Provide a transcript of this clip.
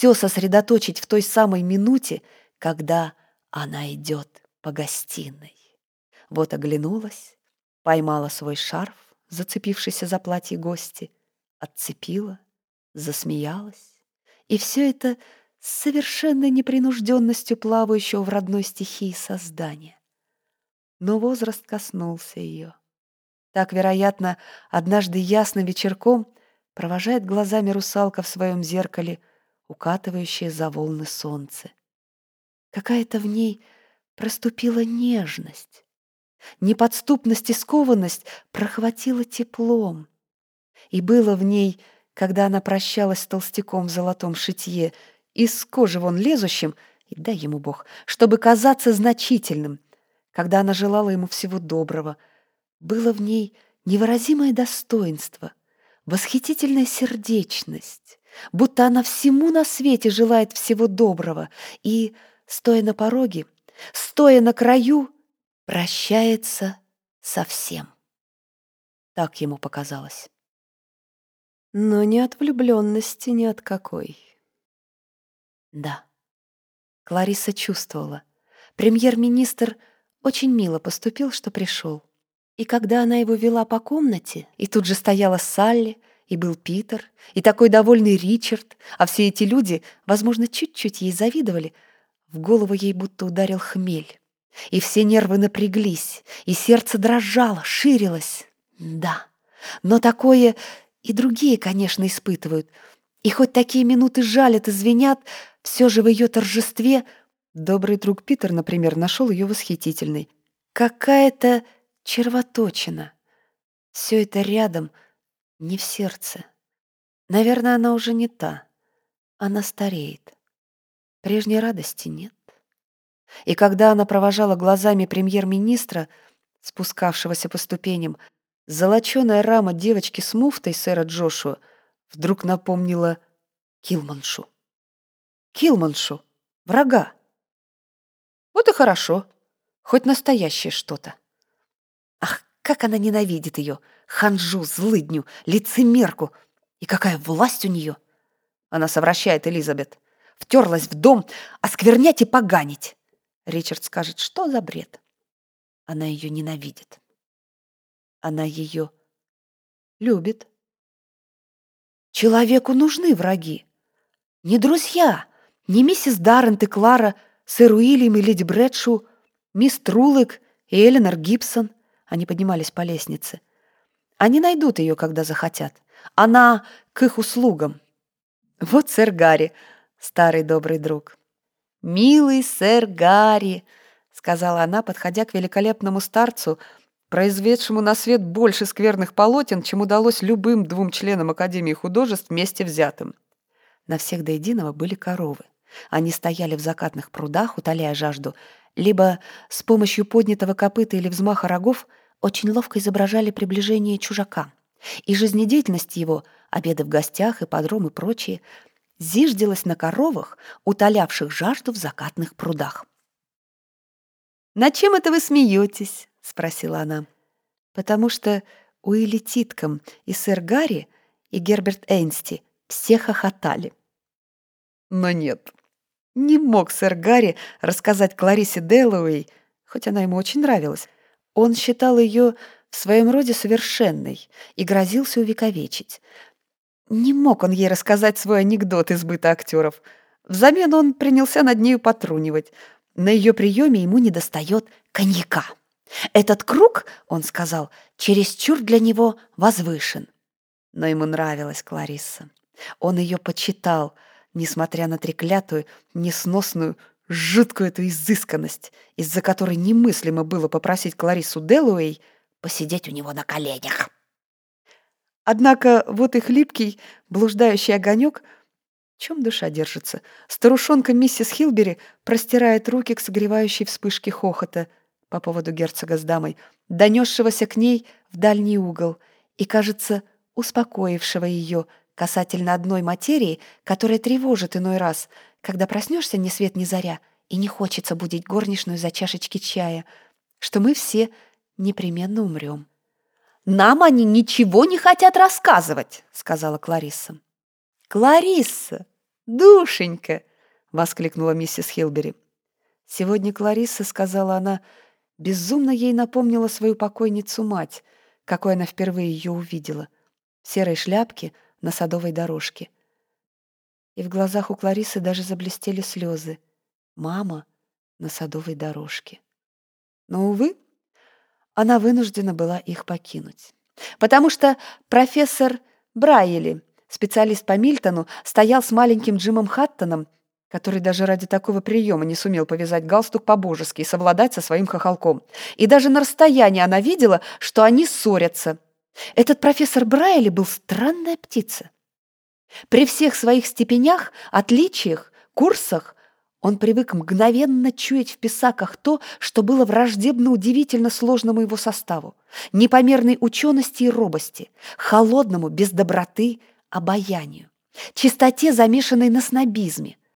все сосредоточить в той самой минуте, когда она идет по гостиной. Вот оглянулась, поймала свой шарф, зацепившийся за платье гости, отцепила, засмеялась. И все это с совершенной непринужденностью плавающего в родной стихии создания. Но возраст коснулся ее. Так, вероятно, однажды ясным вечерком провожает глазами русалка в своем зеркале, укатывающее за волны солнце. Какая-то в ней проступила нежность. Неподступность и скованность прохватила теплом. И было в ней, когда она прощалась с толстяком в золотом шитье, из кожи вон лезущим, и дай ему Бог, чтобы казаться значительным, когда она желала ему всего доброго, было в ней невыразимое достоинство, восхитительная сердечность, будто она всему на свете желает всего доброго и, стоя на пороге, стоя на краю, прощается со всем. Так ему показалось. Но не от влюбленности ни от какой. Да, Клариса чувствовала. Премьер-министр очень мило поступил, что пришел. И когда она его вела по комнате, и тут же стояла Салли, и был Питер, и такой довольный Ричард, а все эти люди, возможно, чуть-чуть ей завидовали, в голову ей будто ударил хмель. И все нервы напряглись, и сердце дрожало, ширилось. Да, но такое и другие, конечно, испытывают. И хоть такие минуты жалят и звенят, все же в ее торжестве добрый друг Питер, например, нашел ее восхитительной. Какая-то червоточина. Все это рядом, не в сердце. Наверное, она уже не та. Она стареет. Прежней радости нет. И когда она провожала глазами премьер-министра, спускавшегося по ступеням, золоченая рама девочки с муфтой сэра Джошуа вдруг напомнила Килманшу. Килманшу, врага. Вот и хорошо, хоть настоящее что-то. Ах, как она ненавидит ее, ханжу, злыдню, лицемерку. И какая власть у нее. Она совращает Элизабет. Втерлась в дом, осквернять и поганить. Ричард скажет, что за бред? Она ее ненавидит. Она ее любит. Человеку нужны враги. Не друзья, не миссис Даррент и Клара, сэр Уильям и леди Брэдшу, мисс Трулык и Эленор Гибсон. Они поднимались по лестнице. Они найдут ее, когда захотят. Она к их услугам. Вот сэр Гарри, старый добрый друг. «Милый сэр Гарри», — сказала она, подходя к великолепному старцу, произведшему на свет больше скверных полотен, чем удалось любым двум членам Академии художеств вместе взятым. На всех до единого были коровы. Они стояли в закатных прудах, утоляя жажду, либо с помощью поднятого копыта или взмаха рогов очень ловко изображали приближение чужака. И жизнедеятельность его, обеды в гостях, и подром и прочее — зиждилась на коровах, утолявших жажду в закатных прудах. «На чем это вы смеетесь?» — спросила она. «Потому что Уилли Титком и сэр Гарри и Герберт Эйнсти все хохотали». Но нет, не мог сэр Гарри рассказать Кларисе Дэллоуэй, хоть она ему очень нравилась. Он считал ее в своем роде совершенной и грозился увековечить. Не мог он ей рассказать свой анекдот из быта актеров. Взамен он принялся над нею потрунивать. На ее приеме ему недостает коньяка. «Этот круг, — он сказал, — чересчур для него возвышен». Но ему нравилась Кларисса. Он ее почитал, несмотря на треклятую, несносную, жуткую эту изысканность, из-за которой немыслимо было попросить Клариссу Делуэй посидеть у него на коленях. Однако вот их липкий, блуждающий огонек, чем душа держится, старушонка миссис Хилбери простирает руки к согревающей вспышке хохота по поводу герцога с дамой, донесшегося к ней в дальний угол и, кажется, успокоившего ее касательно одной материи, которая тревожит иной раз, когда проснешься ни свет ни заря и не хочется будить горничную за чашечки чая, что мы все непременно умрем. «Нам они ничего не хотят рассказывать», — сказала Кларисса. «Кларисса, душенька!» — воскликнула миссис Хилбери. Сегодня Кларисса, сказала она, безумно ей напомнила свою покойницу-мать, какой она впервые ее увидела, в серой шляпке на садовой дорожке. И в глазах у Кларисы даже заблестели слезы. Мама на садовой дорожке. Но, увы, она вынуждена была их покинуть. Потому что профессор Брайели, специалист по Мильтону, стоял с маленьким Джимом Хаттоном который даже ради такого приема не сумел повязать галстук по-божески и совладать со своим хохолком. И даже на расстоянии она видела, что они ссорятся. Этот профессор Брайли был странная птица. При всех своих степенях, отличиях, курсах он привык мгновенно чуять в писаках то, что было враждебно удивительно сложному его составу, непомерной учености и робости, холодному, без доброты, обаянию, чистоте, замешанной на снобизме,